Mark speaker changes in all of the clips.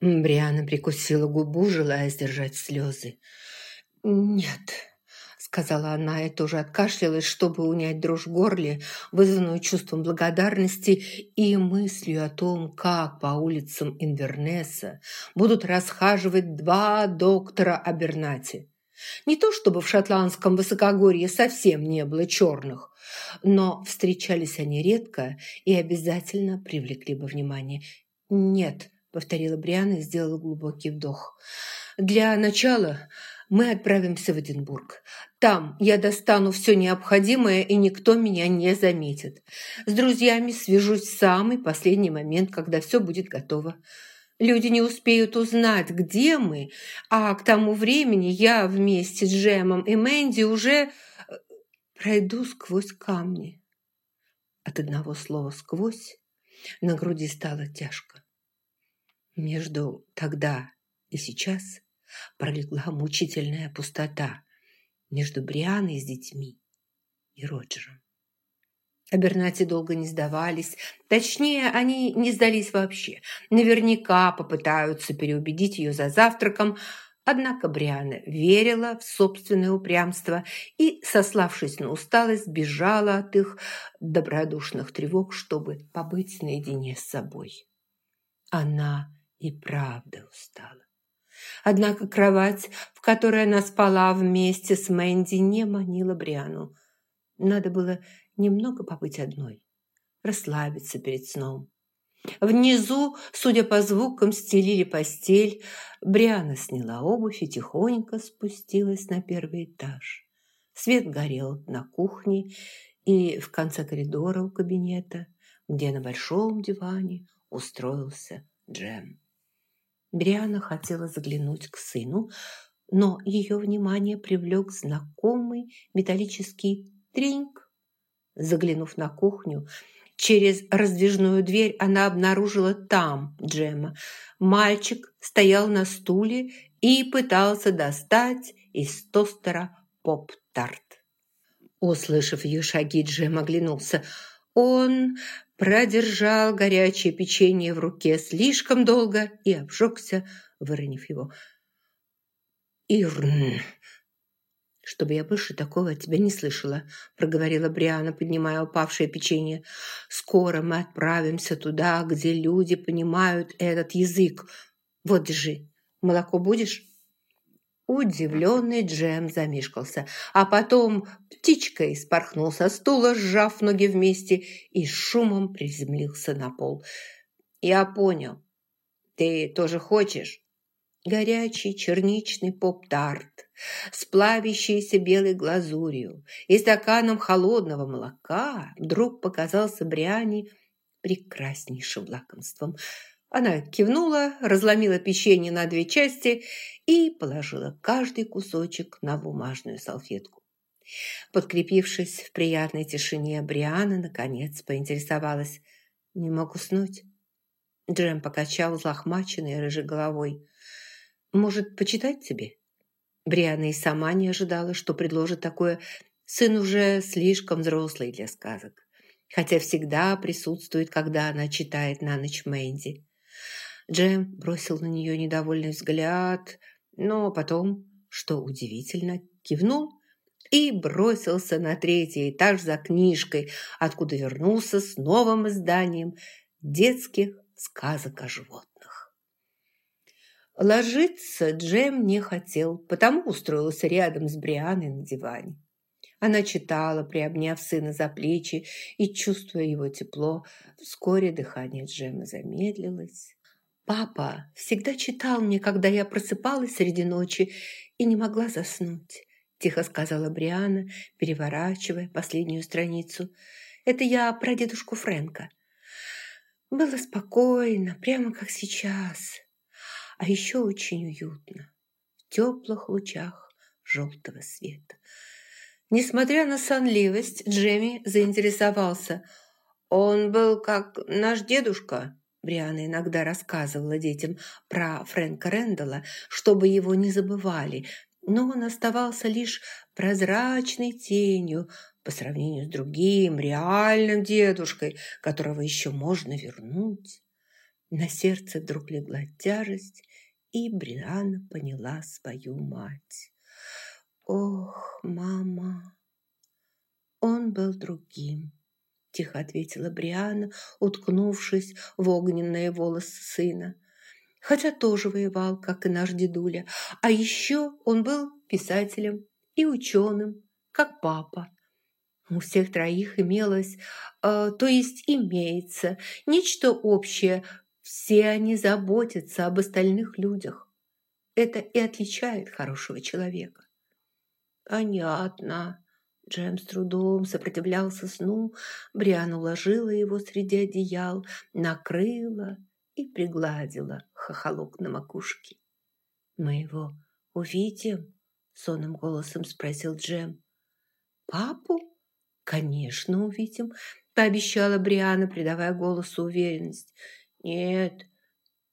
Speaker 1: Бриана прикусила губу, желая сдержать слезы. «Нет», — сказала она и тоже откашлялась, чтобы унять дрожь в горле, вызванную чувством благодарности и мыслью о том, как по улицам Инвернеса будут расхаживать два доктора Абернати. Не то чтобы в шотландском высокогорье совсем не было черных, но встречались они редко и обязательно привлекли бы внимание. «Нет», — повторила Бриана и сделала глубокий вдох. «Для начала мы отправимся в Эдинбург. Там я достану все необходимое, и никто меня не заметит. С друзьями свяжусь в самый последний момент, когда все будет готово. Люди не успеют узнать, где мы, а к тому времени я вместе с Джемом и Мэнди уже э, пройду сквозь камни. От одного слова «сквозь» на груди стало тяжко. Между тогда и сейчас пролегла мучительная пустота между Брианой с детьми и Роджером. Абернати долго не сдавались. Точнее, они не сдались вообще. Наверняка попытаются переубедить ее за завтраком. Однако Бриана верила в собственное упрямство и, сославшись на усталость, бежала от их добродушных тревог, чтобы побыть наедине с собой. Она и правда устала. Однако кровать, в которой она спала вместе с Мэнди, не манила Бриану. Надо было немного побыть одной, расслабиться перед сном. Внизу, судя по звукам, стелили постель. Бриана сняла обувь и тихонько спустилась на первый этаж. Свет горел на кухне и в конце коридора у кабинета, где на большом диване устроился Джем. Бриана хотела заглянуть к сыну, но ее внимание привлек знакомый металлический треньк Заглянув на кухню, через раздвижную дверь она обнаружила там Джема. Мальчик стоял на стуле и пытался достать из тостера поп-тарт. Услышав ее шаги, Джем оглянулся. Он продержал горячее печенье в руке слишком долго и обжегся, выронив его. «Ирн!» «Чтобы я больше такого от тебя не слышала», – проговорила Бриана, поднимая упавшее печенье. «Скоро мы отправимся туда, где люди понимают этот язык. Вот, держи. Молоко будешь?» Удивленный Джем замешкался, а потом птичкой спорхнул со стула, сжав ноги вместе, и шумом приземлился на пол. «Я понял. Ты тоже хочешь?» горячий черничный поп-тарт с плавящейся белой глазурью и стаканом холодного молока вдруг показался Бриане прекраснейшим лакомством. Она кивнула, разломила печенье на две части и положила каждый кусочек на бумажную салфетку. Подкрепившись в приятной тишине, Бриана, наконец, поинтересовалась. «Не мог уснуть?» Джем покачал злохмаченной рыжей головой. Может, почитать тебе?» Бриана и сама не ожидала, что предложит такое. Сын уже слишком взрослый для сказок, хотя всегда присутствует, когда она читает на ночь Мэнди. Джем бросил на нее недовольный взгляд, но потом, что удивительно, кивнул и бросился на третий этаж за книжкой, откуда вернулся с новым изданием детских сказок о животных. Ложиться Джем не хотел, потому устроился рядом с Брианой на диване. Она читала, приобняв сына за плечи и чувствуя его тепло. Вскоре дыхание Джема замедлилось. «Папа всегда читал мне, когда я просыпалась среди ночи и не могла заснуть», тихо сказала Бриана, переворачивая последнюю страницу. «Это я про дедушку Фрэнка. Было спокойно, прямо как сейчас а еще очень уютно, в теплых лучах желтого света. Несмотря на сонливость, Джемми заинтересовался. Он был как наш дедушка. Бриана иногда рассказывала детям про Фрэнка Рэндалла, чтобы его не забывали, но он оставался лишь прозрачной тенью по сравнению с другим реальным дедушкой, которого еще можно вернуть. На сердце вдруг легла тяжесть, и Бриана поняла свою мать. «Ох, мама, он был другим», – тихо ответила Бриана, уткнувшись в огненные волосы сына. Хотя тоже воевал, как и наш дедуля. А еще он был писателем и ученым, как папа. У всех троих имелось, э, то есть имеется, нечто общее. Все они заботятся об остальных людях. Это и отличает хорошего человека. Понятно. Джем с трудом сопротивлялся сну. Бриан уложила его среди одеял, накрыла и пригладила хохолок на макушке. «Мы его увидим?» – сонным голосом спросил Джем. «Папу?» «Конечно, увидим», – пообещала Бриана, придавая голосу уверенность. «Нет,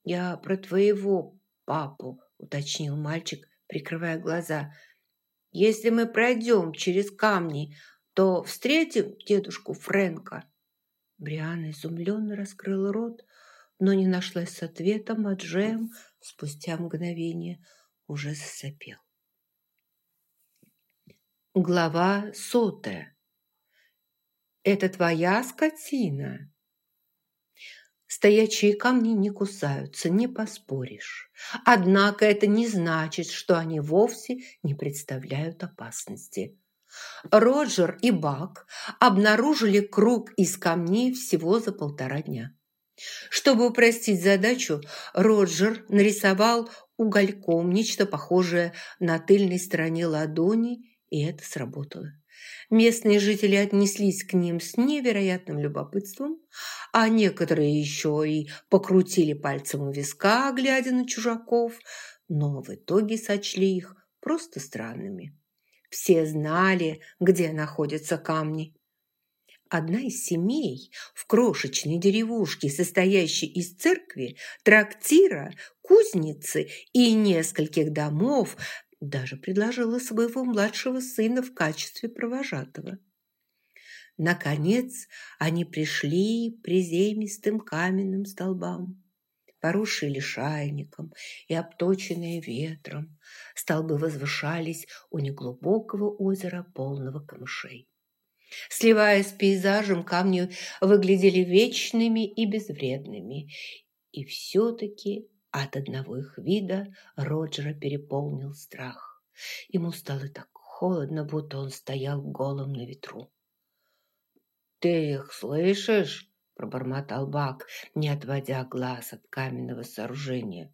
Speaker 1: я про твоего папу», – уточнил мальчик, прикрывая глаза. «Если мы пройдем через камни, то встретим дедушку Фрэнка». Бриана изумленно раскрыла рот, но не нашлась с ответом, а Джем спустя мгновение уже засопел. Глава сотая. Это твоя скотина. Стоячие камни не кусаются, не поспоришь. Однако это не значит, что они вовсе не представляют опасности. Роджер и Бак обнаружили круг из камней всего за полтора дня. Чтобы упростить задачу, Роджер нарисовал угольком нечто похожее на тыльной стороне ладони, и это сработало. Местные жители отнеслись к ним с невероятным любопытством, а некоторые еще и покрутили пальцем у виска, глядя на чужаков, но в итоге сочли их просто странными. Все знали, где находятся камни. Одна из семей в крошечной деревушке, состоящей из церкви, трактира, кузницы и нескольких домов, даже предложила своего младшего сына в качестве провожатого. Наконец они пришли приземистым каменным столбам, поросшие лишайником и обточенные ветром. Столбы возвышались у неглубокого озера, полного камышей. Сливаясь с пейзажем, камни выглядели вечными и безвредными. И все-таки от одного их вида Роджера переполнил страх. Ему стало так холодно, будто он стоял голым на ветру. «Ты их слышишь?» – пробормотал Бак, не отводя глаз от каменного сооружения.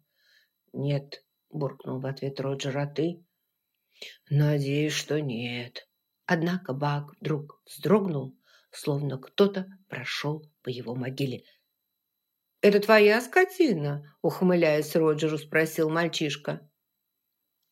Speaker 1: «Нет», – буркнул в ответ Роджер, – «а ты?» «Надеюсь, что нет». Однако Бак вдруг вздрогнул, словно кто-то прошел по его могиле – «Это твоя скотина?» – ухмыляясь Роджеру, спросил мальчишка.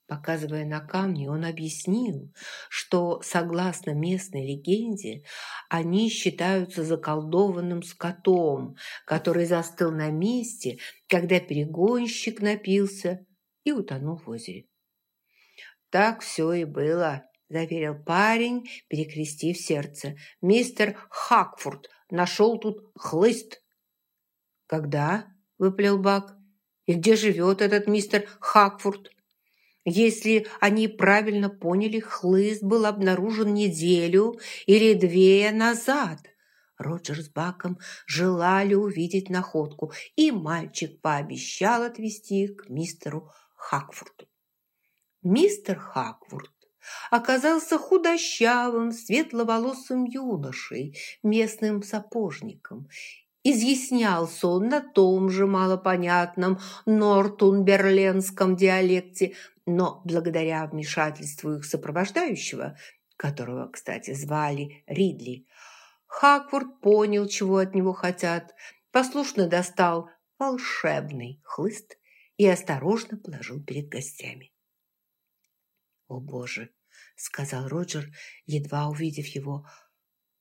Speaker 1: Показывая на камни, он объяснил, что, согласно местной легенде, они считаются заколдованным скотом, который застыл на месте, когда перегонщик напился и утонул в озере. «Так все и было», – заверил парень, перекрестив сердце. «Мистер Хакфорд нашел тут хлыст «Когда?» – выплел Бак. «И где живет этот мистер Хакфорд?» Если они правильно поняли, хлыст был обнаружен неделю или две назад. Роджер с Баком желали увидеть находку, и мальчик пообещал отвезти их к мистеру Хакфорду. Мистер Хакфорд оказался худощавым, светловолосым юношей, местным сапожником, Изъяснялся он на том же малопонятном нортунберленском диалекте, но благодаря вмешательству их сопровождающего, которого, кстати, звали Ридли, Хакфорд понял, чего от него хотят, послушно достал волшебный хлыст и осторожно положил перед гостями. «О, Боже!» — сказал Роджер, едва увидев его.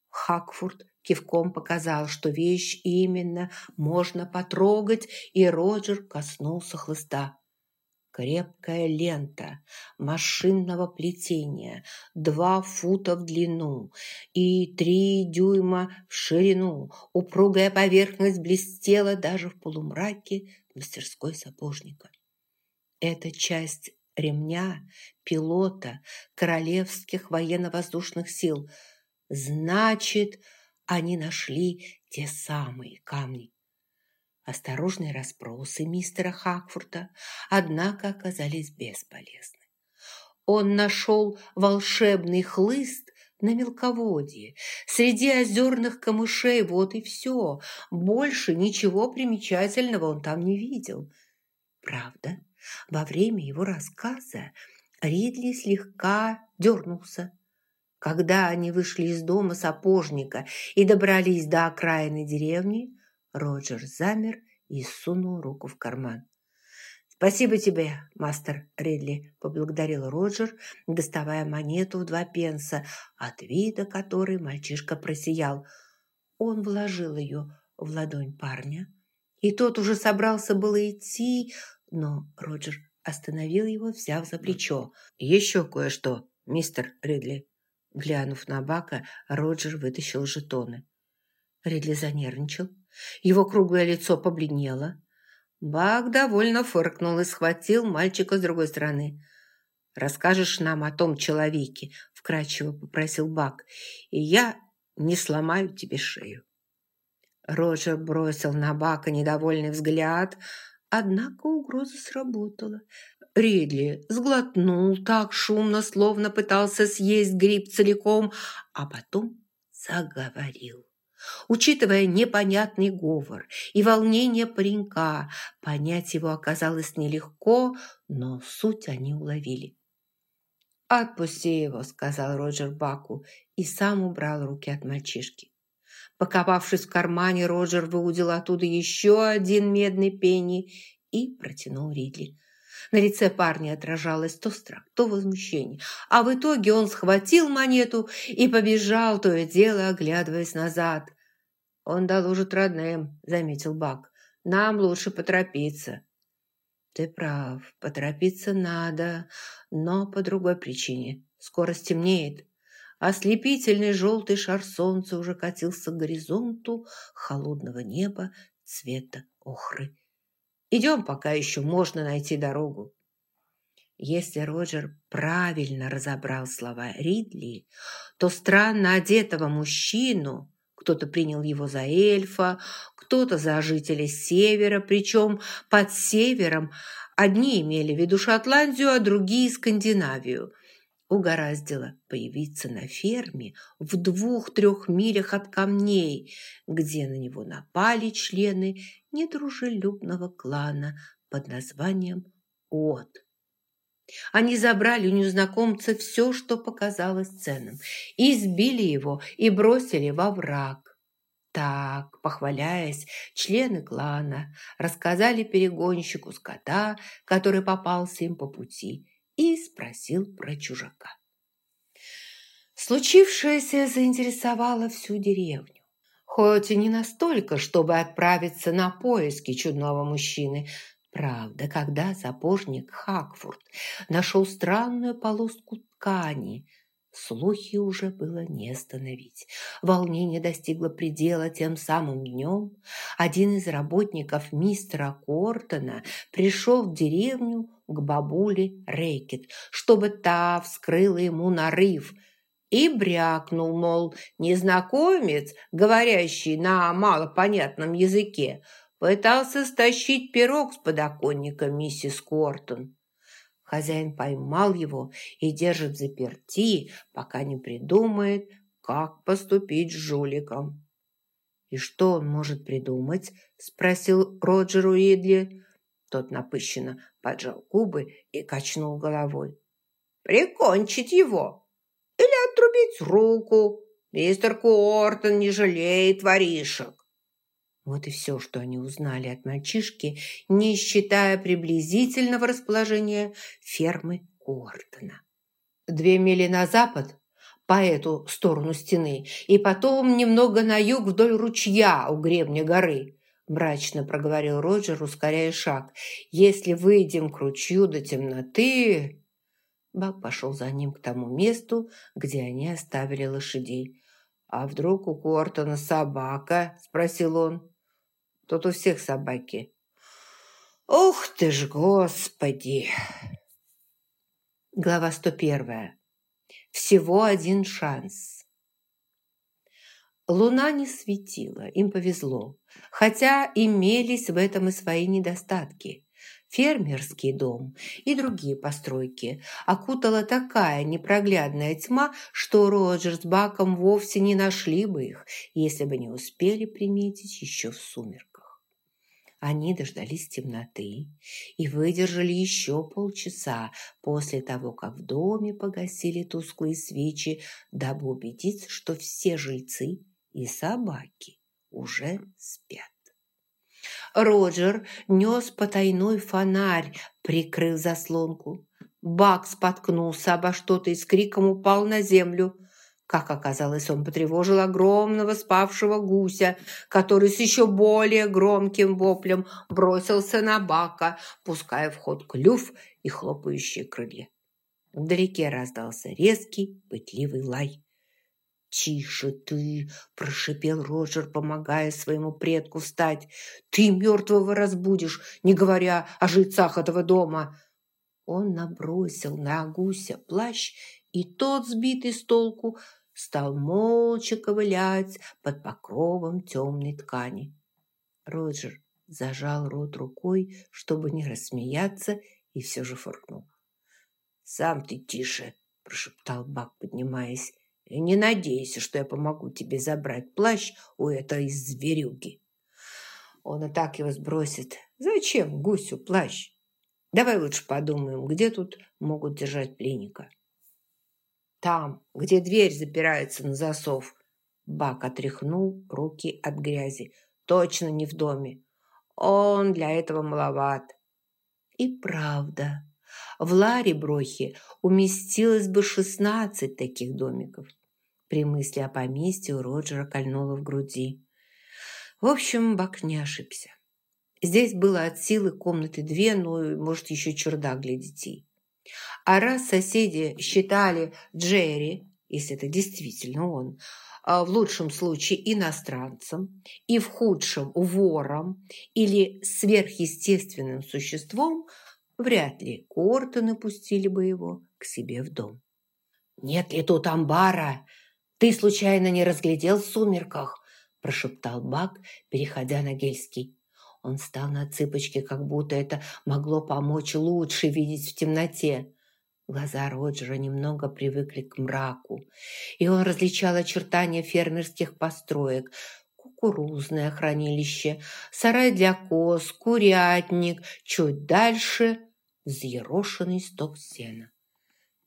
Speaker 1: Хакфорд кивком показал, что вещь именно можно потрогать, и Роджер коснулся хлыста. Крепкая лента машинного плетения, два фута в длину и три дюйма в ширину. Упругая поверхность блестела даже в полумраке мастерской сапожника. Эта часть ремня пилота Королевских военно-воздушных сил. Значит, они нашли те самые камни. Осторожные расспросы мистера Хакфурта, однако, оказались бесполезны. Он нашел волшебный хлыст на мелководье, среди озерных камышей, вот и все. Больше ничего примечательного он там не видел. Правда, во время его рассказа Ридли слегка дернулся. Когда они вышли из дома сапожника и добрались до окраины деревни, Роджер замер и сунул руку в карман. «Спасибо тебе, мастер Ридли», – поблагодарил Роджер, доставая монету в два пенса, от вида которой мальчишка просиял. Он вложил ее в ладонь парня, и тот уже собрался было идти, но Роджер остановил его, взяв за плечо. «Еще кое-что, мистер Ридли». Глянув на Бака, Роджер вытащил жетоны. Ридли занервничал. Его круглое лицо побледнело. Бак довольно фыркнул и схватил мальчика с другой стороны. «Расскажешь нам о том человеке?» – вкрадчиво попросил Бак. «И я не сломаю тебе шею». Роджер бросил на Бака недовольный взгляд, однако угроза сработала. Ридли сглотнул так шумно, словно пытался съесть гриб целиком, а потом заговорил. Учитывая непонятный говор и волнение паренька, понять его оказалось нелегко, но суть они уловили. «Отпусти его», — сказал Роджер Баку и сам убрал руки от мальчишки. Покопавшись в кармане, Роджер выудил оттуда еще один медный пенни и протянул Ридли. На лице парня отражалось то страх, то возмущение. А в итоге он схватил монету и побежал, то и дело оглядываясь назад. «Он доложит родным», — заметил Бак. «Нам лучше поторопиться». «Ты прав, поторопиться надо, но по другой причине. Скоро стемнеет». Ослепительный желтый шар солнца уже катился к горизонту холодного неба цвета охры. Идем, пока еще можно найти дорогу. Если Роджер правильно разобрал слова Ридли, то странно одетого мужчину кто-то принял его за эльфа, кто-то за жителя севера, причем под севером одни имели в виду Шотландию, а другие – Скандинавию. Угораздило появиться на ферме в двух-трех милях от камней, где на него напали члены недружелюбного клана под названием От. Они забрали у незнакомца все, что показалось ценным, избили его и бросили во враг. Так, похваляясь, члены клана рассказали перегонщику скота, который попался им по пути, спросил про чужака. Случившееся заинтересовало всю деревню. Хоть и не настолько, чтобы отправиться на поиски чудного мужчины, Правда, когда сапожник Хакфорд нашел странную полоску ткани, слухи уже было не остановить. Волнение достигло предела тем самым днем. Один из работников мистера Кортона пришел в деревню к бабуле Рейкет, чтобы та вскрыла ему нарыв – и брякнул, мол, незнакомец, говорящий на малопонятном языке, Пытался стащить пирог с подоконника миссис Кортон. Хозяин поймал его и держит заперти, пока не придумает, как поступить с жуликом. «И что он может придумать?» – спросил Роджер Уидли. Тот напыщенно поджал губы и качнул головой. «Прикончить его! Или отрубить руку! Мистер Кортон не жалеет воришек!» Вот и все, что они узнали от мальчишки, не считая приблизительного расположения фермы Кортона. Две мили на запад, по эту сторону стены, и потом немного на юг вдоль ручья у гребня горы. – мрачно проговорил Роджер, ускоряя шаг. «Если выйдем к ручью до темноты...» Бак пошел за ним к тому месту, где они оставили лошадей. «А вдруг у Кортона собака?» – спросил он. «Тут у всех собаки». «Ух ты ж, господи!» Глава 101. Всего один шанс. Луна не светила, им повезло, хотя имелись в этом и свои недостатки. Фермерский дом и другие постройки окутала такая непроглядная тьма, что Роджер с Баком вовсе не нашли бы их, если бы не успели приметить еще в сумерках. Они дождались темноты и выдержали еще полчаса после того, как в доме погасили тусклые свечи, дабы убедиться, что все жильцы и собаки уже спят. Роджер нес потайной фонарь, прикрыв заслонку. Бак споткнулся обо что-то и с криком упал на землю. Как оказалось, он потревожил огромного спавшего гуся, который с еще более громким воплем бросился на Бака, пуская в ход клюв и хлопающие крылья. Вдалеке раздался резкий, пытливый лай. «Тише ты!» – прошипел Роджер, помогая своему предку встать. «Ты мертвого разбудишь, не говоря о жильцах этого дома!» Он набросил на гуся плащ, и тот, сбитый с толку, стал молча ковылять под покровом темной ткани. Роджер зажал рот рукой, чтобы не рассмеяться, и все же фыркнул. «Сам ты тише!» – прошептал Бак, поднимаясь. И не надейся, что я помогу тебе забрать плащ у этой зверюги. Он и так его сбросит. Зачем гусю плащ? Давай лучше подумаем, где тут могут держать пленника. Там, где дверь запирается на засов. Бак отряхнул руки от грязи. Точно не в доме. Он для этого маловат. И правда, в Ларе-Брохе уместилось бы шестнадцать таких домиков. При мысли о поместье у Роджера кольнуло в груди. В общем, Бак не ошибся. Здесь было от силы комнаты две, ну, может, еще чердак для детей. А раз соседи считали Джерри, если это действительно он, а в лучшем случае иностранцем и в худшем вором или сверхъестественным существом – вряд ли Кортоны пустили бы его к себе в дом. «Нет ли тут амбара? Ты случайно не разглядел в сумерках?» прошептал Бак, переходя на гельский. Он встал на цыпочки, как будто это могло помочь лучше видеть в темноте. Глаза Роджера немного привыкли к мраку, и он различал очертания фермерских построек, кукурузное хранилище, сарай для коз, курятник, чуть дальше взъерошенный сток сена.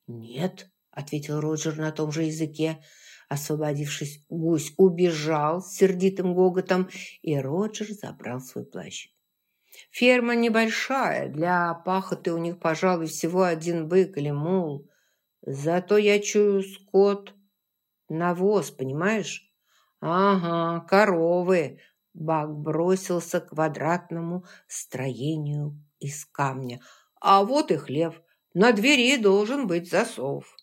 Speaker 1: «Нет», — ответил Роджер на том же языке. Освободившись, гусь убежал с сердитым гоготом, и Роджер забрал свой плащ. «Ферма небольшая, для пахоты у них, пожалуй, всего один бык или мул. Зато я чую скот, навоз, понимаешь?» «Ага, коровы!» Бак бросился к квадратному строению из камня – а вот и хлев. На двери должен быть засов.